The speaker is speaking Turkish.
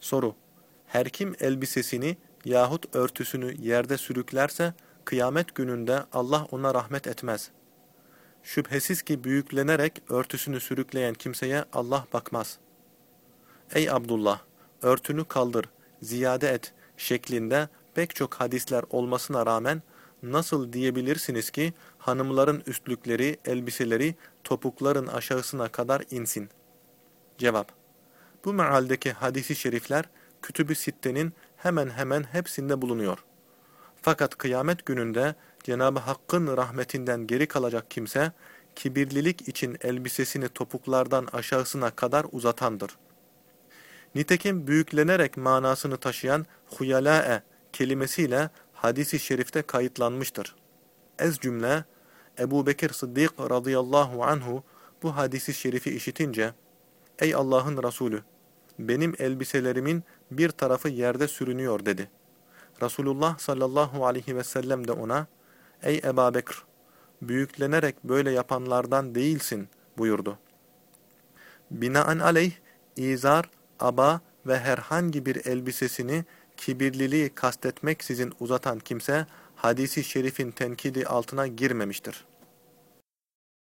Soru. Her kim elbisesini yahut örtüsünü yerde sürüklerse, kıyamet gününde Allah ona rahmet etmez. Şüphesiz ki büyüklenerek örtüsünü sürükleyen kimseye Allah bakmaz. Ey Abdullah! Örtünü kaldır, ziyade et şeklinde pek çok hadisler olmasına rağmen, nasıl diyebilirsiniz ki hanımların üstlükleri, elbiseleri topukların aşağısına kadar insin? Cevap Bu mealdeki hadisi şerifler Kütüb-i Sitte'nin hemen hemen hepsinde bulunuyor. Fakat kıyamet gününde Cenab-ı Hakk'ın rahmetinden geri kalacak kimse, kibirlilik için elbisesini topuklardan aşağısına kadar uzatandır. Nitekim büyüklenerek manasını taşıyan huyalâe kelimesiyle hadisi şerifte kayıtlanmıştır. Ez cümle, Ebu Bekir Sıddık radıyallahu anhu bu hadisi şerifi işitince, Ey Allah'ın Resulü! Benim elbiselerimin bir tarafı yerde sürünüyor dedi. Resulullah sallallahu aleyhi ve sellem de ona, Ey Eba Bekir! Büyüklenerek böyle yapanlardan değilsin buyurdu. Binaen aleyh, izar, aba ve herhangi bir elbisesini kibirliliği kastetmeksizin uzatan kimse hadisi şerifin tenkidi altına girmemiştir.